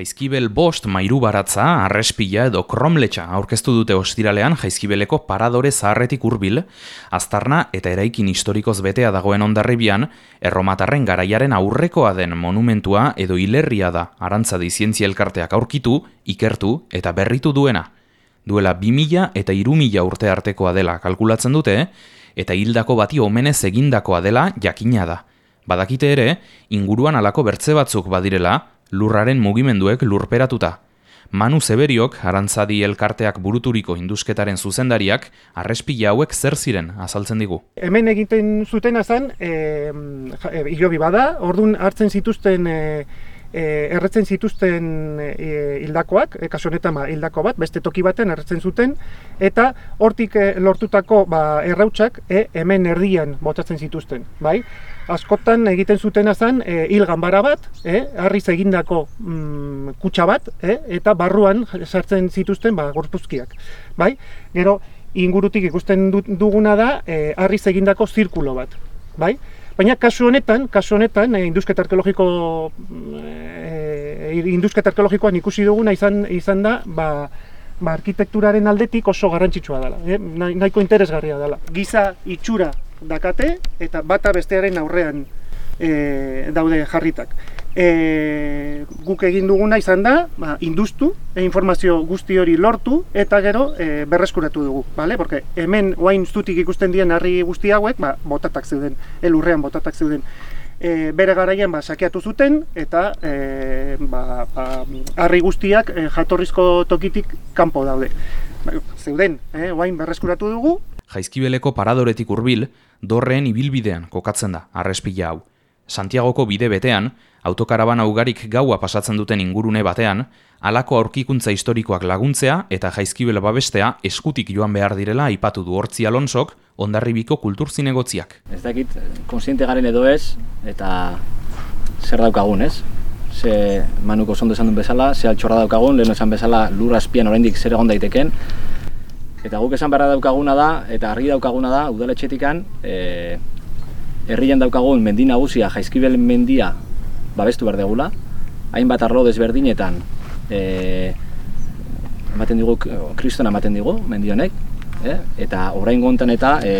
Jaizkibel bost mairu baratza, arrespila edo kromletxa aurkeztu dute ostiralean Jaizkibeleko paradore zaharretik hurbil, aztarna eta eraikin historikoz betea dagoen ondarribian, erromatarren garaiaren aurrekoa den monumentua edo hilerria da arantzadi zientzia elkarteak aurkitu, ikertu eta berritu duena. Duela bi mila eta iru mila urte artekoa dela kalkulatzen dute, eta hildako bati omenez egindakoa dela jakina da. Badakite ere, inguruan alako bertze batzuk badirela, lurraren mugimenduek lurperatuta. Manu Zeberiok, arantzadi elkarteak buruturiko indusketaren zuzendariak, arrespila hauek zer ziren azaltzen digu. Hemen egiten zuten azan, e, hilobi bada, ordun hartzen zituzten e, e, erretzen zituzten e, hildakoak, e, kasu honetan ba, hildako bat, beste toki baten erretzen zuten, eta hortik e, lortutako ba, errautsak e, hemen erdian botatzen zituzten. bai? askotan egiten zuten zen e, hil ganbara bat, e, harriz egindako mm, kutsa bat, e, eta barruan sartzen zituzten ba, gorpuzkiak. Bai? Gero, ingurutik ikusten duguna da, e, harriz egindako zirkulo bat. Bai? Baina kasu honetan, kasu honetan, e, induzketa arkeologiko e, induzketa arkeologikoan ikusi duguna izan izan da, ba, ba arkitekturaren aldetik oso garrantzitsua dela, eh? nahiko interesgarria dela. Giza itxura dakate eta bata bestearen aurrean e, daude jarritak. E, guk egin duguna izan da, ba, induztu, e, informazio guzti hori lortu eta gero e, berreskuratu dugu, bale? Porque hemen oain zutik ikusten dien harri guzti hauek, ba, botatak zeuden, elurrean botatak zeuden. E, bere garaian ba, sakeatu zuten eta e, ba, ba, harri guztiak e, jatorrizko tokitik kanpo daude. Ba, zeuden, eh, oain berreskuratu dugu. Jaizkibeleko paradoretik hurbil, dorreen ibilbidean kokatzen da arrespila hau. Santiagoko bide betean, autokarabana ugarik gaua pasatzen duten ingurune batean, halako aurkikuntza historikoak laguntzea eta jaizkibel babestea eskutik joan behar direla aipatu du hortzi alonsok ondarribiko kultur zinegotziak. Ez dakit, konsiente garen edo ez, eta zer daukagun ez? Ze manuko zondo esan duen bezala, ze altxorra daukagun, lehen esan bezala lur azpian oraindik zer egon daiteken, Eta guk esan beharra daukaguna da, eta argi daukaguna da, udaletxetikan, e, herrian daukagun mendi nagusia, jaizkibel mendia, babestu behar degula, hainbat arlo desberdinetan, e, ematen digu, kriston ematen digu, mendi honek, e, eta orain gontan eta e,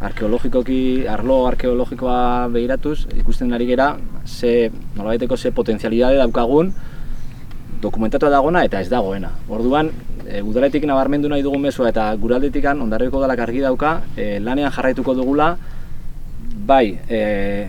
arkeologikoki, arlo arkeologikoa behiratuz, ikusten ari gera, ze, nolabaiteko ze potenzialidade daukagun, dokumentatu dagona eta ez dagoena. Orduan, e, udaletik nabarmendu nahi dugun mesua eta guraldetik ondarriko dalak argi dauka, e, lanean jarraituko dugula, bai, e,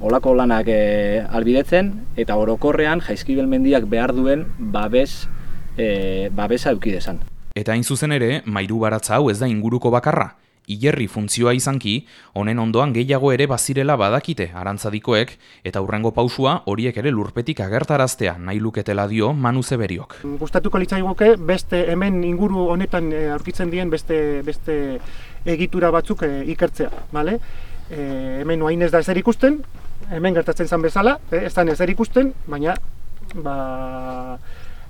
olako lanak e, albidetzen, eta orokorrean jaizkibel mendiak behar duen babes, e, babesa eukidezan. Eta hain zuzen ere, mairu baratza hau ez da inguruko bakarra hilerri funtzioa izanki, honen ondoan gehiago ere bazirela badakite arantzadikoek, eta hurrengo pausua horiek ere lurpetik agertaraztea nahi luketela dio Manu Zeberiok. Gustatuko litzaigoke beste hemen inguru honetan eh, aurkitzen dien beste, beste egitura batzuk e, ikertzea, bale? E, hemen oain ez da ezer ikusten, hemen gertatzen zen bezala, e, ez da ezer ikusten, baina ba,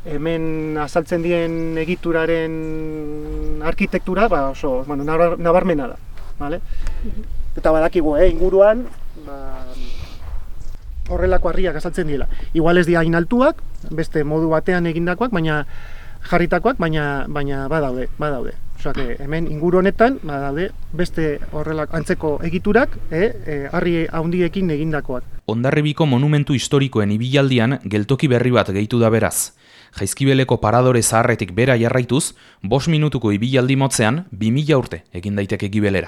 hemen azaltzen dien egituraren arkitektura ba oso bueno, nabarmena da. Vale? Eta badakigu, eh, inguruan ba, horrelako harriak azaltzen diela. Igual ez dira inaltuak, beste modu batean egindakoak, baina jarritakoak, baina, baina badaude, badaude. Que hemen inguru honetan badaude beste horrelako antzeko egiturak, eh, eh harri handiekin egindakoak. Ondarribiko monumentu historikoen ibilaldian geltoki berri bat gehitu da beraz. Jaizkibeleko paradore zaharretik bera jarraituz, bos minutuko ibilaldi motzean, bi mila urte egin daiteke gibelera.